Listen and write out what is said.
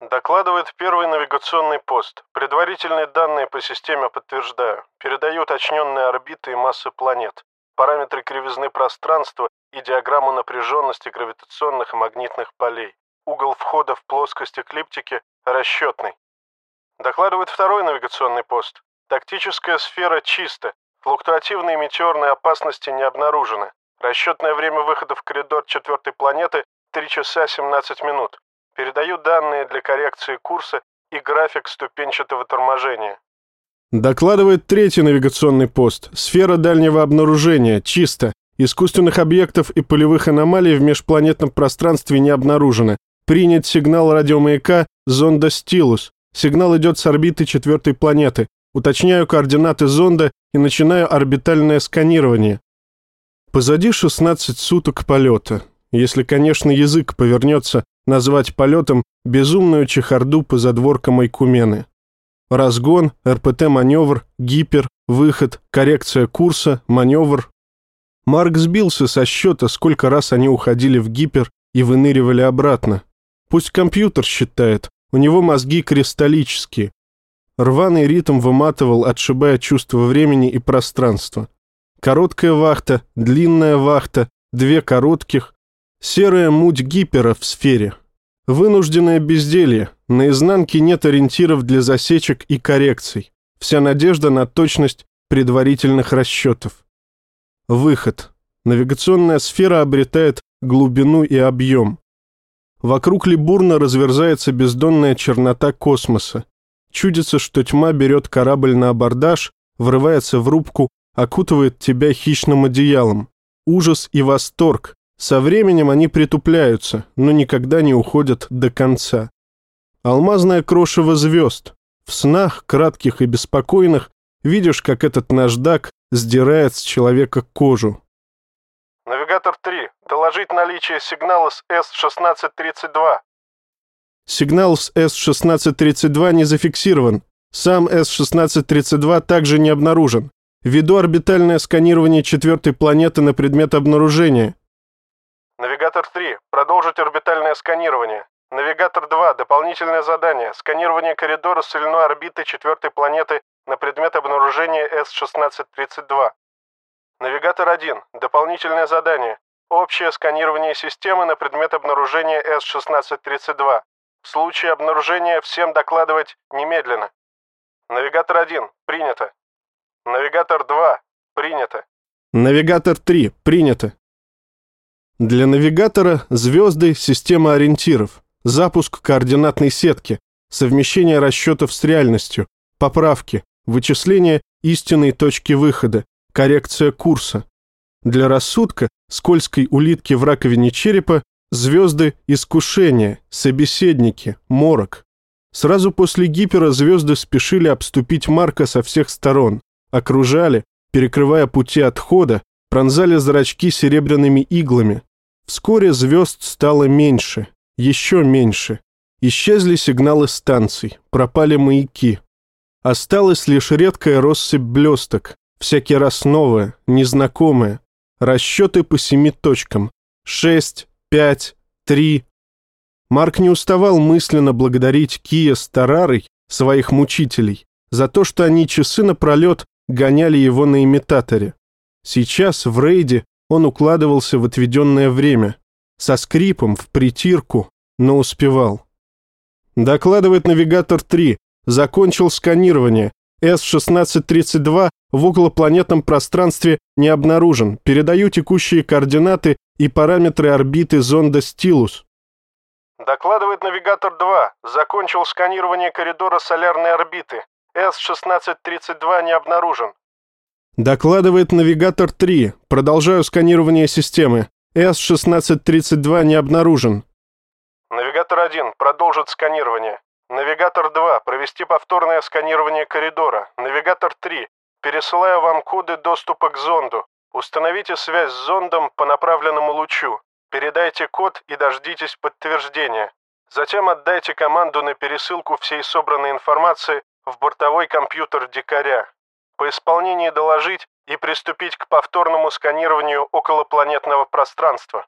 Докладывает первый навигационный пост. Предварительные данные по системе подтверждаю. Передаю уточненные орбиты и массы планет, параметры кривизны пространства и диаграмму напряженности гравитационных и магнитных полей. Угол входа в плоскость эклиптики расчетный. Докладывает второй навигационный пост. Тактическая сфера чиста. Флуктуативные метеорные опасности не обнаружены. Расчетное время выхода в коридор четвертой планеты 3 часа 17 минут. Передаю данные для коррекции курса и график ступенчатого торможения. Докладывает третий навигационный пост. Сфера дальнего обнаружения. Чисто. Искусственных объектов и полевых аномалий в межпланетном пространстве не обнаружено. Принят сигнал радиомаяка зонда «Стилус». Сигнал идет с орбиты четвертой планеты. Уточняю координаты зонда и начинаю орбитальное сканирование. Позади 16 суток полета. Если, конечно, язык повернется назвать полетом безумную чехарду по задворкам Айкумены. Разгон, РПТ-маневр, гипер, выход, коррекция курса, маневр. Марк сбился со счета, сколько раз они уходили в гипер и выныривали обратно. Пусть компьютер считает, у него мозги кристаллические. Рваный ритм выматывал, отшибая чувство времени и пространства. Короткая вахта, длинная вахта, две коротких, Серая муть гипера в сфере. Вынужденное безделье. На изнанке нет ориентиров для засечек и коррекций. Вся надежда на точность предварительных расчетов. Выход. Навигационная сфера обретает глубину и объем. Вокруг Либурна разверзается бездонная чернота космоса. Чудится, что тьма берет корабль на абордаж, врывается в рубку, окутывает тебя хищным одеялом. Ужас и восторг, со временем они притупляются, но никогда не уходят до конца. Алмазное крошево звезд. В снах, кратких и беспокойных, видишь, как этот наждак сдирает с человека кожу. Навигатор 3. Доложить наличие сигнала с С-1632. Сигнал с С-1632 не зафиксирован. Сам С-1632 также не обнаружен. Веду орбитальное сканирование четвертой планеты на предмет обнаружения. Навигатор 3. Продолжить орбитальное сканирование. Навигатор 2. Дополнительное задание. Сканирование коридора соляной орбиты четвертой планеты на предмет обнаружения С-1632. Навигатор 1. Дополнительное задание. Общее сканирование системы на предмет обнаружения С-1632. В случае обнаружения всем докладывать немедленно. Навигатор 1. Принято. Навигатор 2. Принято. Навигатор 3. Принято. Для навигатора звезды – система ориентиров, запуск координатной сетки, совмещение расчетов с реальностью, поправки, вычисление истинной точки выхода, коррекция курса. Для рассудка, скользкой улитки в раковине черепа, звезды – искушения, собеседники, морок. Сразу после гипера звезды спешили обступить Марка со всех сторон, окружали, перекрывая пути отхода, пронзали зрачки серебряными иглами, Вскоре звезд стало меньше, еще меньше. Исчезли сигналы станций, пропали маяки. Осталась лишь редкая россыпь блесток, всякий раз новая, незнакомая. Расчеты по семи точкам. Шесть, пять, три. Марк не уставал мысленно благодарить Кия с Тарарой, своих мучителей, за то, что они часы напролет гоняли его на имитаторе. Сейчас в рейде он укладывался в отведенное время, со скрипом, в притирку, но успевал. Докладывает навигатор 3. Закончил сканирование. С-1632 в околопланетном пространстве не обнаружен. Передаю текущие координаты и параметры орбиты зонда «Стилус». Докладывает навигатор 2. Закончил сканирование коридора солярной орбиты. С-1632 не обнаружен. Докладывает навигатор 3. Продолжаю сканирование системы. С-1632 не обнаружен. Навигатор 1. Продолжит сканирование. Навигатор 2. Провести повторное сканирование коридора. Навигатор 3. Пересылаю вам коды доступа к зонду. Установите связь с зондом по направленному лучу. Передайте код и дождитесь подтверждения. Затем отдайте команду на пересылку всей собранной информации в бортовой компьютер дикаря по исполнении доложить и приступить к повторному сканированию околопланетного пространства.